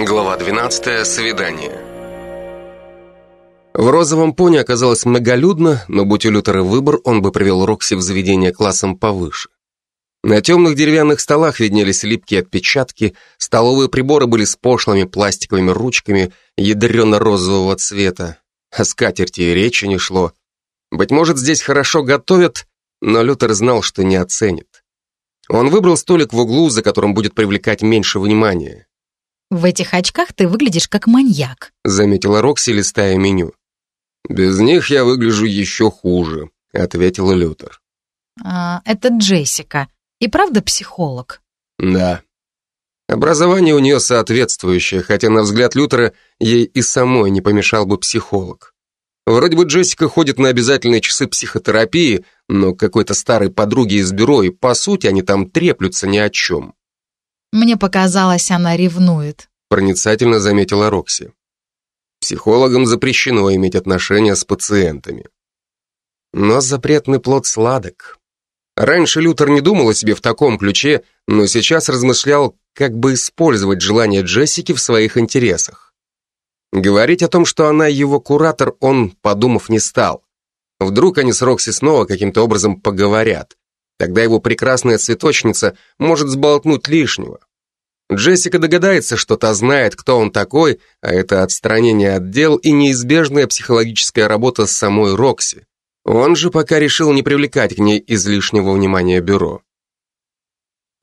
Глава 12. Свидание. В розовом пони оказалось многолюдно, но будь у Лютера выбор, он бы привел Рокси в заведение классом повыше. На темных деревянных столах виднелись липкие отпечатки, столовые приборы были с пошлыми пластиковыми ручками ядрено-розового цвета, о скатерти и речи не шло. Быть может, здесь хорошо готовят, но Лютер знал, что не оценит. Он выбрал столик в углу, за которым будет привлекать меньше внимания. В этих очках ты выглядишь как маньяк. Заметила Рокси, листая меню. Без них я выгляжу еще хуже, ответила Лютер. А, это Джессика. И правда психолог? Да. Образование у нее соответствующее, хотя, на взгляд Лютера, ей и самой не помешал бы психолог. Вроде бы Джессика ходит на обязательные часы психотерапии, но какой-то старой подруги из бюро, и по сути они там треплются ни о чем. Мне показалось, она ревнует. Проницательно заметила Рокси. Психологам запрещено иметь отношения с пациентами. Но запретный плод сладок. Раньше Лютер не думал о себе в таком ключе, но сейчас размышлял, как бы использовать желание Джессики в своих интересах. Говорить о том, что она его куратор, он, подумав, не стал. Вдруг они с Рокси снова каким-то образом поговорят. Тогда его прекрасная цветочница может сболтнуть лишнего. Джессика догадается, что та знает, кто он такой, а это отстранение от дел и неизбежная психологическая работа с самой Рокси. Он же пока решил не привлекать к ней излишнего внимания бюро.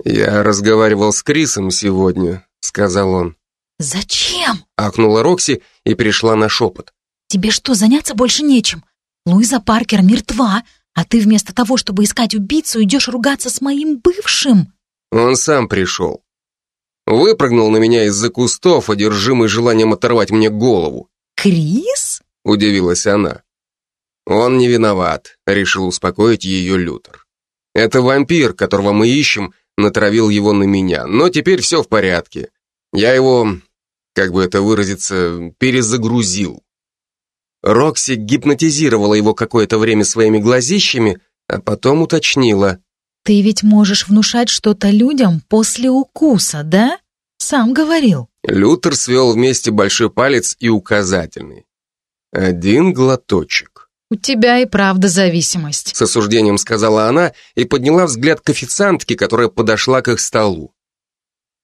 «Я разговаривал с Крисом сегодня», — сказал он. «Зачем?» — ахнула Рокси и перешла на шепот. «Тебе что, заняться больше нечем? Луиза Паркер мертва, а ты вместо того, чтобы искать убийцу, идешь ругаться с моим бывшим. Он сам пришел. Выпрыгнул на меня из-за кустов, одержимый желанием оторвать мне голову. Крис? Удивилась она. Он не виноват, решил успокоить ее Лютер. Это вампир, которого мы ищем, натравил его на меня, но теперь все в порядке. Я его, как бы это выразиться, перезагрузил. Рокси гипнотизировала его какое-то время своими глазищами, а потом уточнила. «Ты ведь можешь внушать что-то людям после укуса, да? Сам говорил». Лютер свел вместе большой палец и указательный. Один глоточек. «У тебя и правда зависимость», с осуждением сказала она и подняла взгляд к официантке, которая подошла к их столу.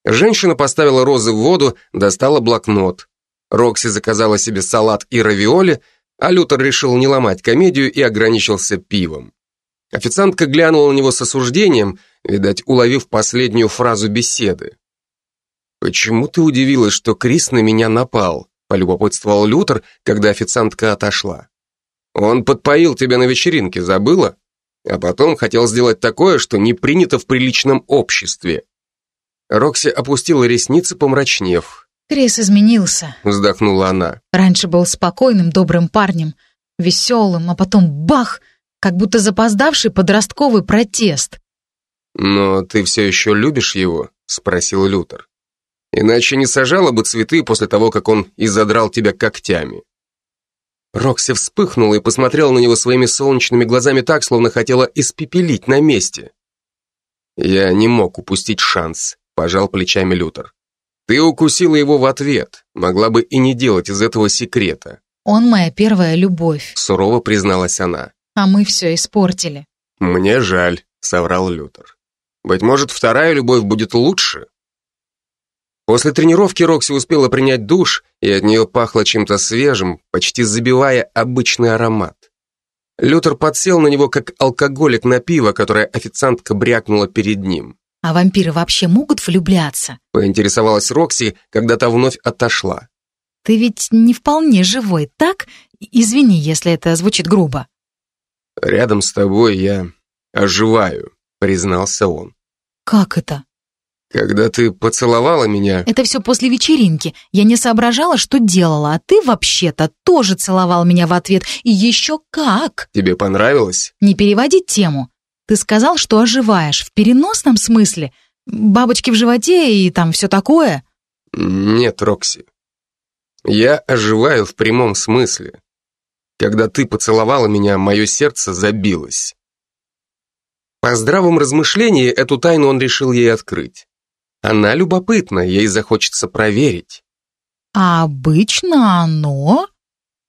Женщина поставила розы в воду, достала блокнот. Рокси заказала себе салат и равиоли, а Лютер решил не ломать комедию и ограничился пивом. Официантка глянула на него с осуждением, видать, уловив последнюю фразу беседы. «Почему ты удивилась, что Крис на меня напал?» полюбопытствовал Лютер, когда официантка отошла. «Он подпоил тебя на вечеринке, забыла? А потом хотел сделать такое, что не принято в приличном обществе». Рокси опустила ресницы, помрачнев. Крис изменился. Вздохнула она. Раньше был спокойным, добрым парнем, веселым, а потом бах, как будто запоздавший подростковый протест. «Но ты все еще любишь его?» — спросил Лютер. «Иначе не сажала бы цветы после того, как он изодрал тебя когтями». Рокси вспыхнула и посмотрела на него своими солнечными глазами так, словно хотела испепелить на месте. «Я не мог упустить шанс», — пожал плечами Лютер. Ты укусила его в ответ, могла бы и не делать из этого секрета. Он моя первая любовь. Сурово призналась она. А мы все испортили. Мне жаль, соврал Лютер. Быть может, вторая любовь будет лучше? После тренировки Рокси успела принять душ, и от нее пахло чем-то свежим, почти забивая обычный аромат. Лютер подсел на него, как алкоголик на пиво, которое официантка брякнула перед ним. А вампиры вообще могут влюбляться? Поинтересовалась Рокси, когда та вновь отошла. Ты ведь не вполне живой, так? Извини, если это звучит грубо. Рядом с тобой я оживаю, признался он. Как это? Когда ты поцеловала меня... Это все после вечеринки. Я не соображала, что делала, а ты вообще-то тоже целовал меня в ответ. И еще как! Тебе понравилось? Не переводи тему. Ты сказал, что оживаешь. В переносном смысле? Бабочки в животе и там все такое? Нет, Рокси. Я оживаю в прямом смысле. Когда ты поцеловала меня, мое сердце забилось. По здравом размышлении эту тайну он решил ей открыть. Она любопытна, ей захочется проверить. А обычно оно...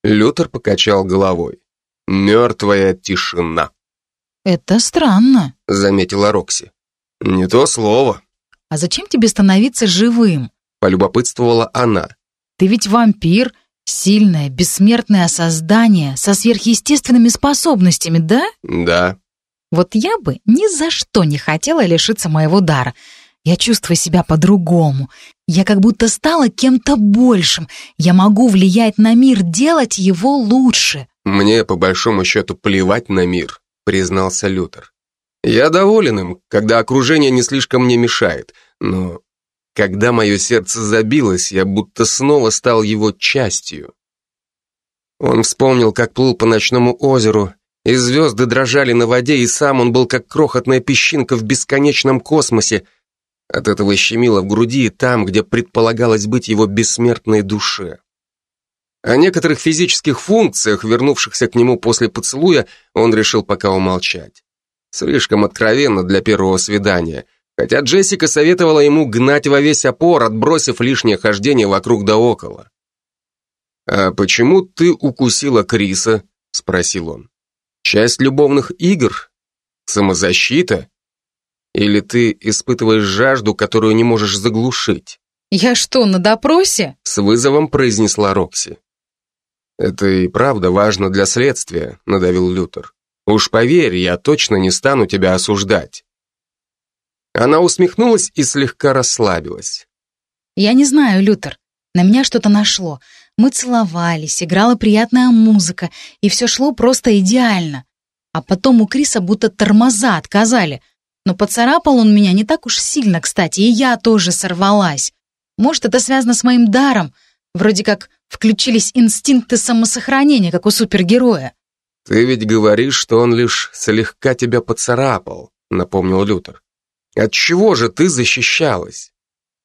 Лютер покачал головой. Мертвая тишина. Это странно. Заметила Рокси. Не то слово. А зачем тебе становиться живым? Полюбопытствовала она. Ты ведь вампир, сильное, бессмертное создание со сверхъестественными способностями, да? Да. Вот я бы ни за что не хотела лишиться моего дара. Я чувствую себя по-другому. Я как будто стала кем-то большим. Я могу влиять на мир, делать его лучше. Мне, по большому счету, плевать на мир, признался Лютер. Я доволен им, когда окружение не слишком мне мешает, но когда мое сердце забилось, я будто снова стал его частью. Он вспомнил, как плыл по ночному озеру, и звезды дрожали на воде, и сам он был как крохотная песчинка в бесконечном космосе, от этого щемило в груди и там, где предполагалось быть его бессмертной душе. О некоторых физических функциях, вернувшихся к нему после поцелуя, он решил пока умолчать. Слишком откровенно для первого свидания, хотя Джессика советовала ему гнать во весь опор, отбросив лишнее хождение вокруг да около. «А почему ты укусила Криса?» — спросил он. «Часть любовных игр? Самозащита?» Или ты испытываешь жажду, которую не можешь заглушить? Я что, на допросе? С вызовом произнесла Рокси. Это и правда важно для следствия, надавил Лютер. Уж поверь, я точно не стану тебя осуждать. Она усмехнулась и слегка расслабилась. Я не знаю, Лютер. На меня что-то нашло. Мы целовались, играла приятная музыка, и все шло просто идеально. А потом у Криса будто тормоза отказали — но поцарапал он меня не так уж сильно, кстати, и я тоже сорвалась. Может, это связано с моим даром. Вроде как включились инстинкты самосохранения, как у супергероя. «Ты ведь говоришь, что он лишь слегка тебя поцарапал», — напомнил Лютер. «От чего же ты защищалась?»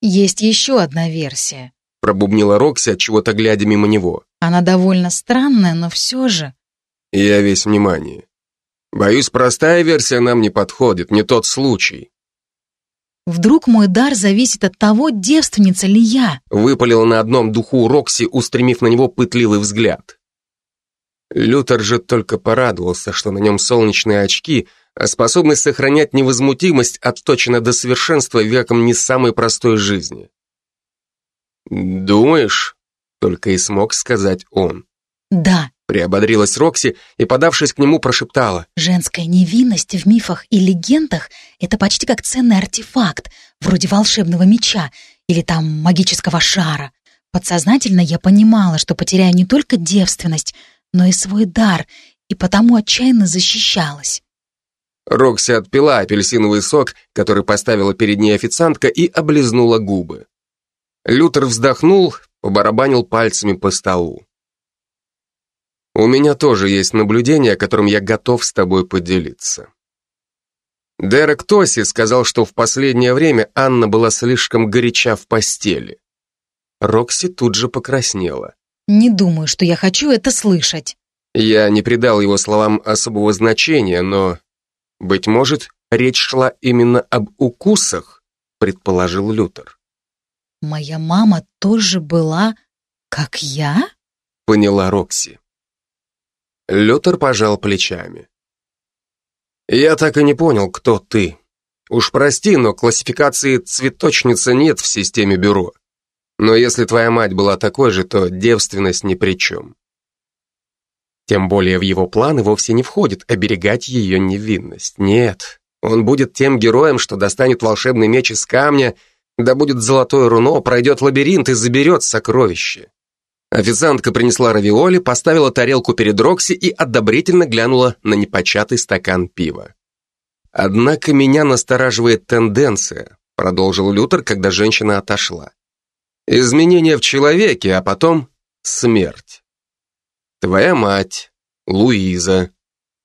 «Есть еще одна версия», — пробубнила Рокси, от чего-то глядя мимо него. «Она довольно странная, но все же...» «Я весь внимание. Боюсь, простая версия нам не подходит, не тот случай. Вдруг мой дар зависит от того, девственница ли я? Выпалила на одном духу Рокси, устремив на него пытливый взгляд. Лютер же только порадовался, что на нем солнечные очки, а способность сохранять невозмутимость отточена до совершенства веком не самой простой жизни. «Думаешь?» — только и смог сказать он. «Да», Приободрилась Рокси и, подавшись к нему, прошептала. «Женская невинность в мифах и легендах — это почти как ценный артефакт, вроде волшебного меча или там магического шара. Подсознательно я понимала, что потеряю не только девственность, но и свой дар, и потому отчаянно защищалась». Рокси отпила апельсиновый сок, который поставила перед ней официантка, и облизнула губы. Лютер вздохнул, побарабанил пальцами по столу. У меня тоже есть наблюдение, которым я готов с тобой поделиться. Дерек Тоси сказал, что в последнее время Анна была слишком горяча в постели. Рокси тут же покраснела. «Не думаю, что я хочу это слышать». Я не придал его словам особого значения, но, быть может, речь шла именно об укусах, предположил Лютер. «Моя мама тоже была, как я?» поняла Рокси. Лютер пожал плечами. «Я так и не понял, кто ты. Уж прости, но классификации цветочница нет в системе бюро. Но если твоя мать была такой же, то девственность ни при чем». Тем более в его планы вовсе не входит оберегать ее невинность. Нет, он будет тем героем, что достанет волшебный меч из камня, да будет золотое руно, пройдет лабиринт и заберет сокровище. Официантка принесла равиоли, поставила тарелку перед Рокси и одобрительно глянула на непочатый стакан пива. «Однако меня настораживает тенденция», продолжил Лютер, когда женщина отошла. «Изменения в человеке, а потом смерть. Твоя мать, Луиза».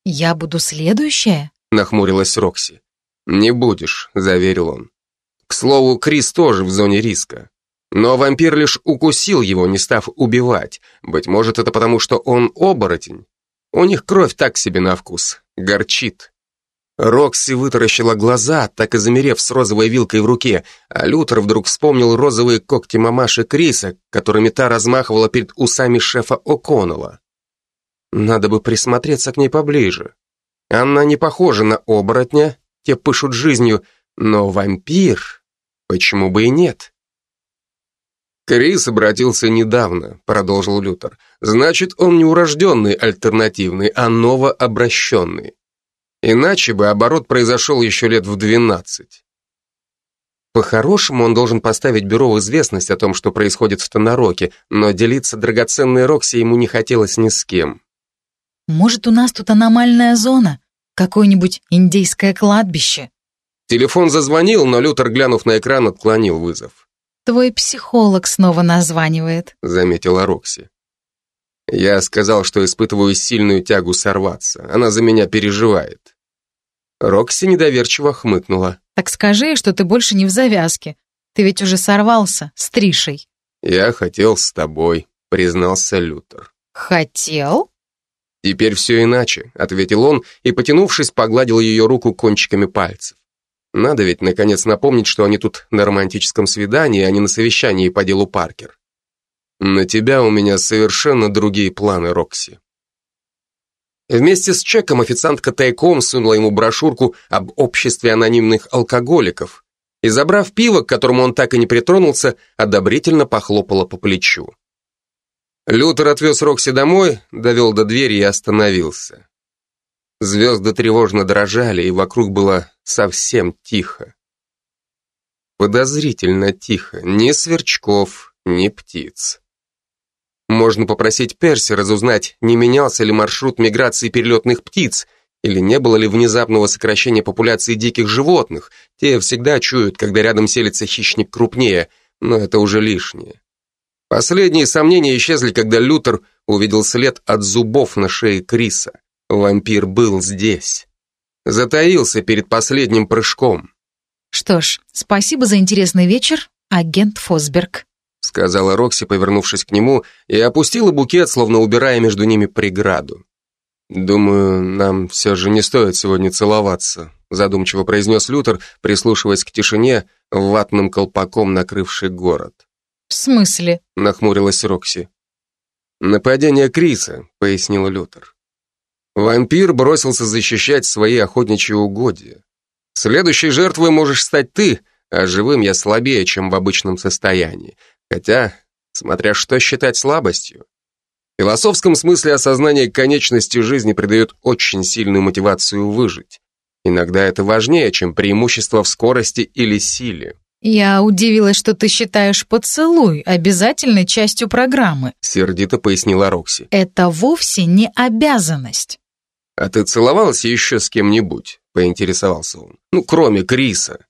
«Я буду следующая?» нахмурилась Рокси. «Не будешь», заверил он. «К слову, Крис тоже в зоне риска. Но вампир лишь укусил его, не став убивать. Быть может, это потому, что он оборотень. У них кровь так себе на вкус, горчит. Рокси вытаращила глаза, так и замерев с розовой вилкой в руке, а Лютер вдруг вспомнил розовые когти мамаши Криса, которыми та размахивала перед усами шефа О'Коннелла. Надо бы присмотреться к ней поближе. Она не похожа на оборотня, те пышут жизнью, но вампир, почему бы и нет? Крис обратился недавно, продолжил Лютер. Значит, он не урожденный альтернативный, а новообращенный. Иначе бы оборот произошел еще лет в двенадцать. По-хорошему, он должен поставить бюро в известность о том, что происходит в Тонароке, но делиться драгоценной Рокси ему не хотелось ни с кем. «Может, у нас тут аномальная зона? Какое-нибудь индейское кладбище?» Телефон зазвонил, но Лютер, глянув на экран, отклонил вызов. «Твой психолог снова названивает», — заметила Рокси. Я сказал, что испытываю сильную тягу сорваться. Она за меня переживает. Рокси недоверчиво хмыкнула. «Так скажи, что ты больше не в завязке. Ты ведь уже сорвался с Тришей». «Я хотел с тобой», — признался Лютер. «Хотел?» «Теперь все иначе», — ответил он и, потянувшись, погладил ее руку кончиками пальцев. «Надо ведь, наконец, напомнить, что они тут на романтическом свидании, а не на совещании по делу Паркер. На тебя у меня совершенно другие планы, Рокси. Вместе с чеком официантка тайком сунула ему брошюрку об обществе анонимных алкоголиков и, забрав пиво, к которому он так и не притронулся, одобрительно похлопала по плечу. Лютер отвез Рокси домой, довел до двери и остановился. Звезды тревожно дрожали, и вокруг было совсем тихо. Подозрительно тихо, ни сверчков, ни птиц. Можно попросить Перси разузнать, не менялся ли маршрут миграции перелетных птиц, или не было ли внезапного сокращения популяции диких животных. Те всегда чуют, когда рядом селится хищник крупнее, но это уже лишнее. Последние сомнения исчезли, когда Лютер увидел след от зубов на шее Криса. Вампир был здесь. Затаился перед последним прыжком. Что ж, спасибо за интересный вечер, агент Фосберг сказала Рокси, повернувшись к нему, и опустила букет, словно убирая между ними преграду. «Думаю, нам все же не стоит сегодня целоваться», задумчиво произнес Лютер, прислушиваясь к тишине, ватным колпаком накрывший город. «В смысле?» — нахмурилась Рокси. «Нападение Криса», — пояснил Лютер. «Вампир бросился защищать свои охотничьи угодья. Следующей жертвой можешь стать ты, а живым я слабее, чем в обычном состоянии. Хотя, смотря что считать слабостью. В философском смысле осознание конечности жизни придает очень сильную мотивацию выжить. Иногда это важнее, чем преимущество в скорости или силе. «Я удивилась, что ты считаешь поцелуй обязательной частью программы», сердито пояснила Рокси. «Это вовсе не обязанность». «А ты целовался еще с кем-нибудь?» поинтересовался он. «Ну, кроме Криса».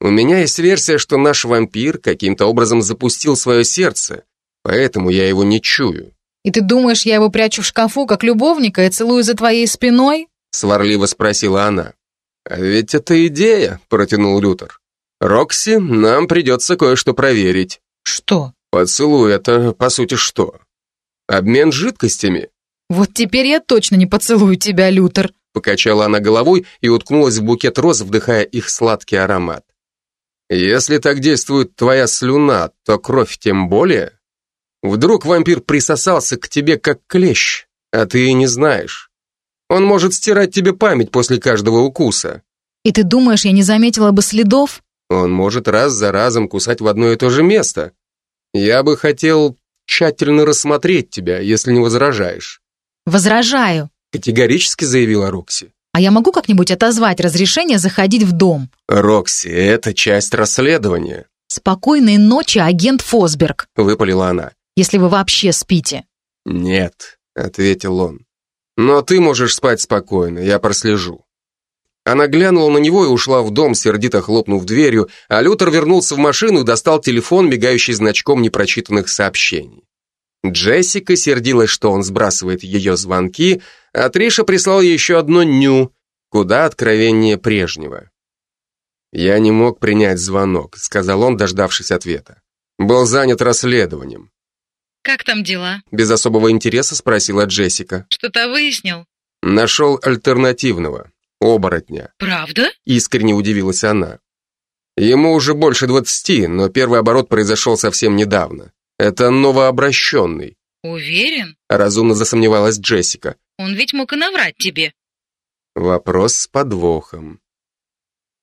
У меня есть версия, что наш вампир каким-то образом запустил свое сердце, поэтому я его не чую. И ты думаешь, я его прячу в шкафу, как любовника, и целую за твоей спиной? Сварливо спросила она. А ведь это идея, протянул Лютер. Рокси, нам придется кое-что проверить. Что? Поцелуй это, по сути, что? Обмен жидкостями. Вот теперь я точно не поцелую тебя, Лютер. Покачала она головой и уткнулась в букет роз, вдыхая их сладкий аромат. Если так действует твоя слюна, то кровь тем более. Вдруг вампир присосался к тебе как клещ, а ты и не знаешь. Он может стирать тебе память после каждого укуса. И ты думаешь, я не заметила бы следов? Он может раз за разом кусать в одно и то же место. Я бы хотел тщательно рассмотреть тебя, если не возражаешь. Возражаю, категорически заявила Рокси. А я могу как-нибудь отозвать разрешение заходить в дом? Рокси, это часть расследования. Спокойной ночи, агент Фосберг, выпалила она. Если вы вообще спите. Нет, ответил он. Но ты можешь спать спокойно, я прослежу. Она глянула на него и ушла в дом, сердито хлопнув дверью, а Лютер вернулся в машину и достал телефон, мигающий значком непрочитанных сообщений. Джессика сердилась, что он сбрасывает ее звонки, а Триша прислал ей еще одно «ню», куда откровеннее прежнего. «Я не мог принять звонок», — сказал он, дождавшись ответа. «Был занят расследованием». «Как там дела?» Без особого интереса спросила Джессика. «Что-то выяснил?» «Нашел альтернативного. оборотня. Правда? Искренне удивилась она. Ему уже больше двадцати, но первый оборот произошел совсем недавно. Это новообращенный. Уверен? Разумно засомневалась Джессика. Он ведь мог и наврать тебе. Вопрос с подвохом.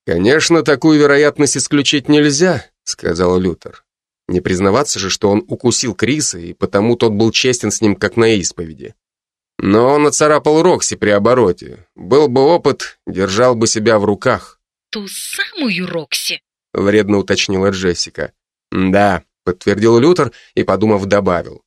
Конечно, такую вероятность исключить нельзя, сказал Лютер. Не признаваться же, что он укусил Криса, и потому тот был честен с ним, как на исповеди. Но он оцарапал Рокси при обороте. Был бы опыт, держал бы себя в руках. Ту самую Рокси? Вредно уточнила Джессика. Да, подтвердил Лютер и, подумав, добавил.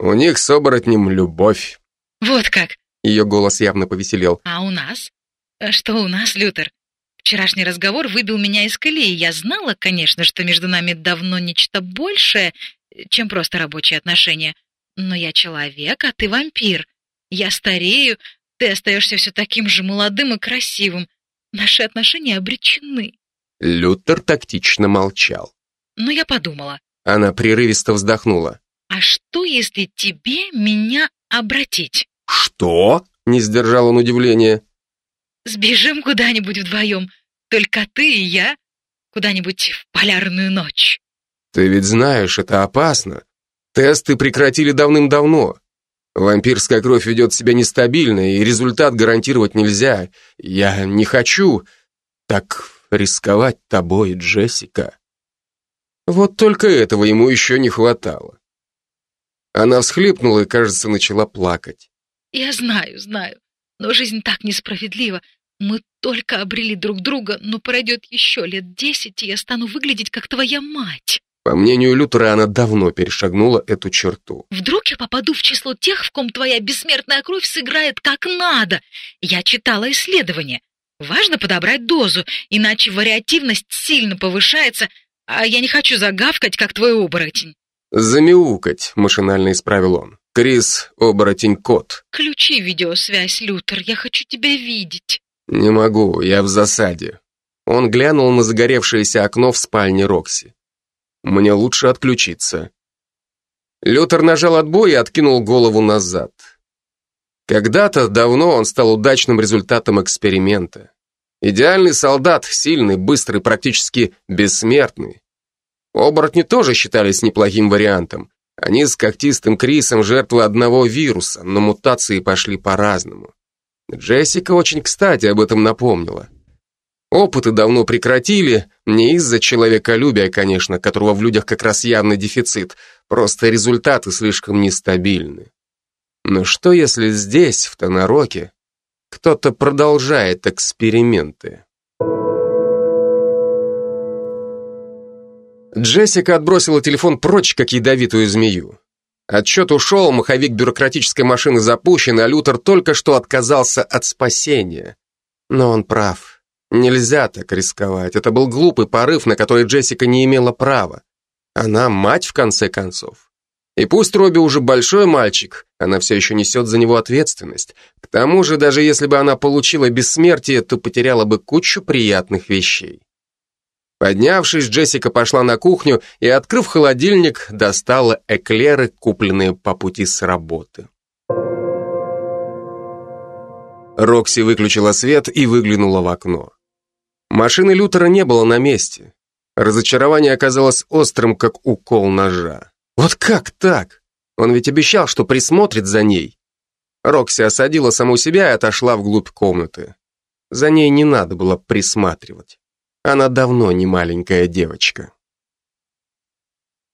У них с оборотнем любовь. Вот как. Ее голос явно повеселел. А у нас? А что у нас, Лютер? Вчерашний разговор выбил меня из колеи. Я знала, конечно, что между нами давно нечто большее, чем просто рабочие отношения. Но я человек, а ты вампир. Я старею, ты остаешься все таким же молодым и красивым. Наши отношения обречены. Лютер тактично молчал. Но я подумала. Она прерывисто вздохнула. А что, если тебе меня обратить? Что? Не сдержал он удивления. Сбежим куда-нибудь вдвоем, только ты и я, куда-нибудь в полярную ночь. Ты ведь знаешь, это опасно. Тесты прекратили давным-давно. Вампирская кровь ведет себя нестабильно, и результат гарантировать нельзя. Я не хочу так рисковать тобой, Джессика. Вот только этого ему еще не хватало. Она всхлипнула и, кажется, начала плакать. Я знаю, знаю, но жизнь так несправедлива. Мы только обрели друг друга, но пройдет еще лет десять, и я стану выглядеть как твоя мать. По мнению Лютера, она давно перешагнула эту черту. Вдруг я попаду в число тех, в ком твоя бессмертная кровь сыграет как надо. Я читала исследования. Важно подобрать дозу, иначе вариативность сильно повышается, а я не хочу загавкать, как твой оборотень. «Замяукать», — машинально исправил он. «Крис, оборотень-кот». Ключи видеосвязь, Лютер, я хочу тебя видеть. «Не могу, я в засаде». Он глянул на загоревшееся окно в спальне Рокси. Мне лучше отключиться. Лютер нажал отбой и откинул голову назад. Когда-то давно он стал удачным результатом эксперимента. Идеальный солдат, сильный, быстрый, практически бессмертный. Оборотни тоже считались неплохим вариантом. Они с когтистым Крисом жертвы одного вируса, но мутации пошли по-разному. Джессика очень кстати об этом напомнила. Опыты давно прекратили, не из-за человеколюбия, конечно, которого в людях как раз явный дефицит, просто результаты слишком нестабильны. Но что если здесь, в Тонароке, кто-то продолжает эксперименты? Джессика отбросила телефон прочь, как ядовитую змею. Отчет ушел, маховик бюрократической машины запущен, а Лютер только что отказался от спасения. Но он прав. Нельзя так рисковать. Это был глупый порыв, на который Джессика не имела права. Она мать, в конце концов. И пусть Робби уже большой мальчик, она все еще несет за него ответственность. К тому же, даже если бы она получила бессмертие, то потеряла бы кучу приятных вещей. Поднявшись, Джессика пошла на кухню и, открыв холодильник, достала эклеры, купленные по пути с работы. Рокси выключила свет и выглянула в окно. Машины Лютера не было на месте. Разочарование оказалось острым, как укол ножа. Вот как так? Он ведь обещал, что присмотрит за ней. Рокси осадила саму себя и отошла вглубь комнаты. За ней не надо было присматривать. Она давно не маленькая девочка.